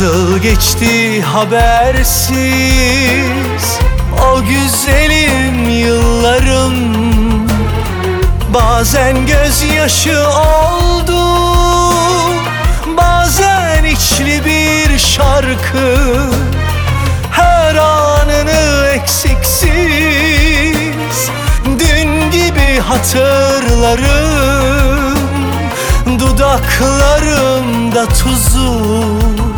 Nasıl geçti habersiz? O güzelim yıllarım. Bazen gözyaşı oldu Bazen içli bir şarkı. Her anını eksiksiz Dün gibi hatırlarım. Dudaklarımda tuzu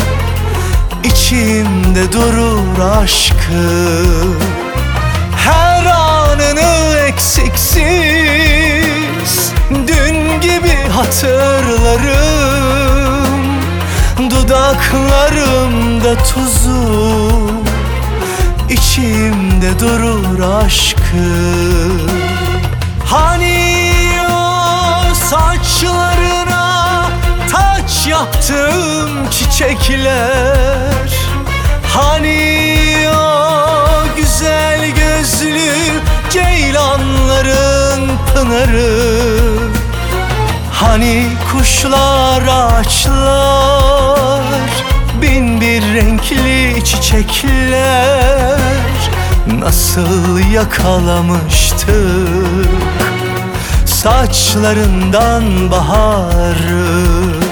içimde durur aşkı. Her anını eksiksiz. Dün gibi hatırlarım. Dudaklarımda tuzu. İçimde durur aşkı. Hani o saçlarına yaptım çiçekler Hani o güzel gözlü ceylanların pınarı. Hani kuşlar ağaçlar Bin bir renkli çiçekler Nasıl yakalamıştık? Saçlarından baharı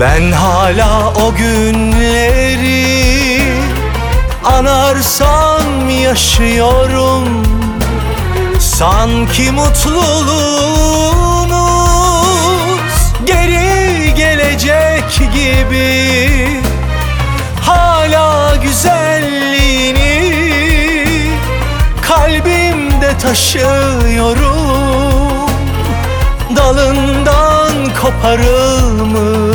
Ben hala o günleri Anarsam yaşıyorum. Sanki mutluluğumuz Geri gelecek gibi. Hala güzelliğini Kalbimde taşıyorum. Dalından koparılmış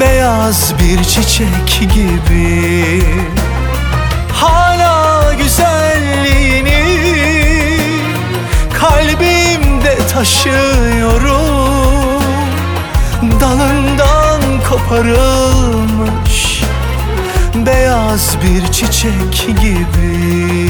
Beyaz bir çiçek gibi. Hala güzelliğini Kalbimde taşıyorum. Dalından koparılmış Beyaz bir çiçek gibi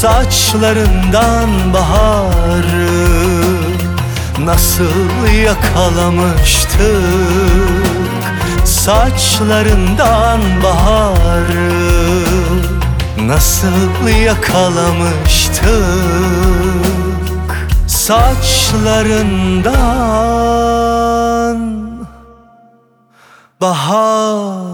Saçlarından baharı Nasıl yakalamıştık? Saçlarından baharı Nasıl yakalamıştık? Saçlarından baharı